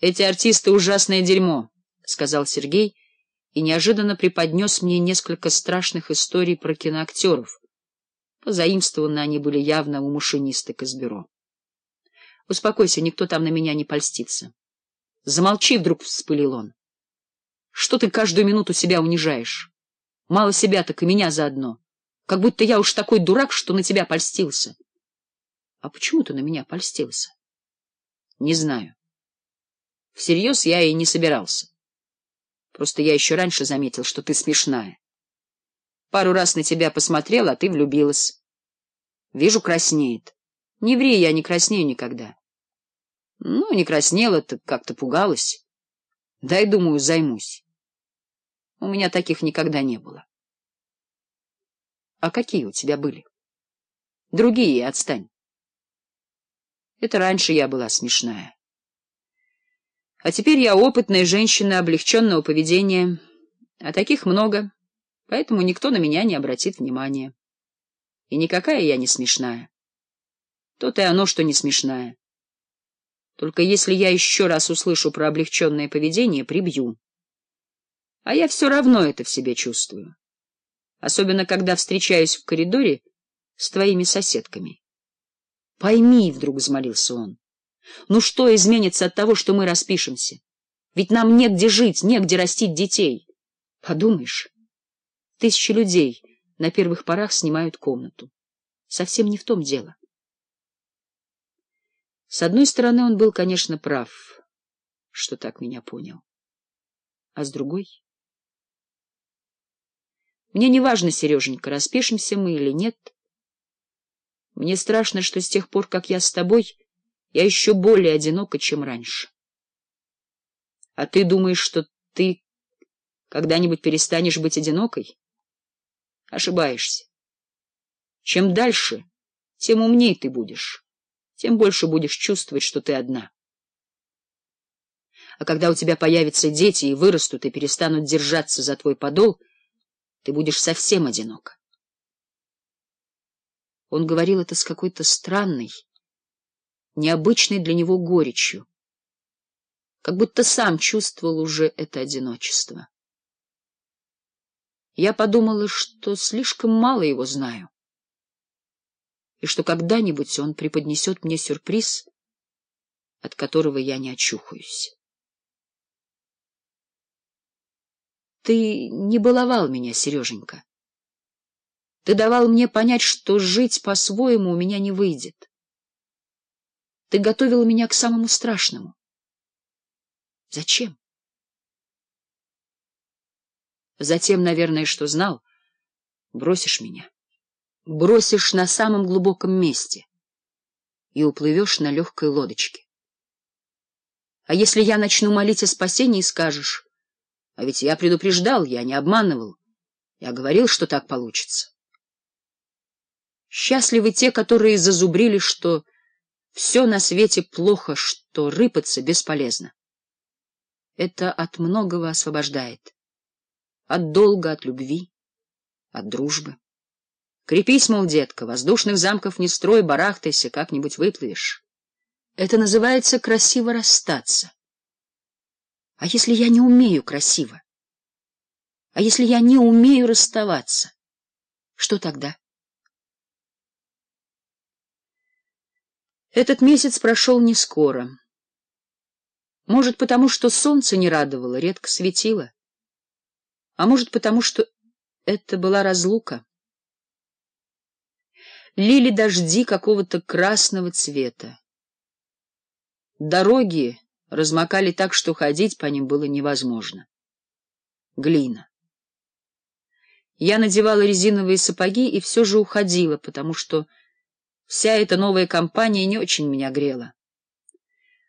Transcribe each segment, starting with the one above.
Эти артисты — ужасное дерьмо, — сказал Сергей и неожиданно преподнес мне несколько страшных историй про киноактеров. Позаимствованы они были явно у машинисток из бюро. — Успокойся, никто там на меня не польстится. — Замолчи, — вдруг вспылил он. — Что ты каждую минуту себя унижаешь? Мало себя, так и меня заодно. Как будто я уж такой дурак, что на тебя польстился. — А почему ты на меня польстился? — Не знаю. Всерьез я и не собирался. Просто я еще раньше заметил, что ты смешная. Пару раз на тебя посмотрел, а ты влюбилась. Вижу, краснеет. Не ври, я не краснею никогда. Ну, не краснела, так как-то пугалась. Дай, думаю, займусь. У меня таких никогда не было. А какие у тебя были? Другие, отстань. Это раньше я была смешная. А теперь я опытная женщина облегченного поведения, а таких много, поэтому никто на меня не обратит внимания. И никакая я не смешная. То-то и оно, что не смешная. Только если я еще раз услышу про облегченное поведение, прибью. А я все равно это в себе чувствую. Особенно, когда встречаюсь в коридоре с твоими соседками. — Пойми, — вдруг взмолился он, — ну что изменится от того, что мы распишемся? Ведь нам негде жить, негде растить детей. Подумаешь, тысячи людей на первых порах снимают комнату. Совсем не в том дело. С одной стороны, он был, конечно, прав, что так меня понял. А с другой... Мне не важно, Сереженька, распишемся мы или нет. Мне страшно, что с тех пор, как я с тобой... Я еще более одинока, чем раньше. А ты думаешь, что ты когда-нибудь перестанешь быть одинокой? Ошибаешься. Чем дальше, тем умней ты будешь, тем больше будешь чувствовать, что ты одна. А когда у тебя появятся дети и вырастут, и перестанут держаться за твой подол, ты будешь совсем одинока. Он говорил это с какой-то странной, необычной для него горечью, как будто сам чувствовал уже это одиночество. Я подумала, что слишком мало его знаю, и что когда-нибудь он преподнесет мне сюрприз, от которого я не очухаюсь. Ты не баловал меня, Сереженька. Ты давал мне понять, что жить по-своему у меня не выйдет. Ты готовила меня к самому страшному. Зачем? Затем, наверное, что знал, бросишь меня. Бросишь на самом глубоком месте и уплывешь на легкой лодочке. А если я начну молить о спасении, скажешь, а ведь я предупреждал, я не обманывал, я говорил, что так получится. Счастливы те, которые зазубрили, что... Все на свете плохо, что рыпаться бесполезно. Это от многого освобождает. От долга, от любви, от дружбы. Крепись, мол, детка, воздушных замков не строй, барахтайся, как-нибудь выплывешь. Это называется красиво расстаться. А если я не умею красиво? А если я не умею расставаться? Что тогда? Этот месяц прошел не скоро. Может, потому что солнце не радовало, редко светило. А может, потому что это была разлука. Лили дожди какого-то красного цвета. Дороги размокали так, что ходить по ним было невозможно. Глина. Я надевала резиновые сапоги и все же уходила, потому что... Вся эта новая компания не очень меня грела.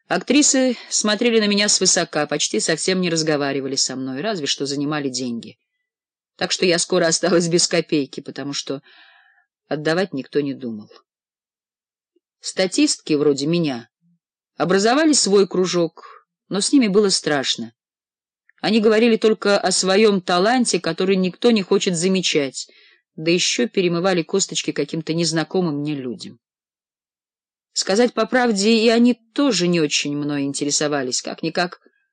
Актрисы смотрели на меня свысока, почти совсем не разговаривали со мной, разве что занимали деньги. Так что я скоро осталась без копейки, потому что отдавать никто не думал. Статистки вроде меня образовали свой кружок, но с ними было страшно. Они говорили только о своем таланте, который никто не хочет замечать — да еще перемывали косточки каким-то незнакомым мне людям. Сказать по правде, и они тоже не очень мной интересовались, как-никак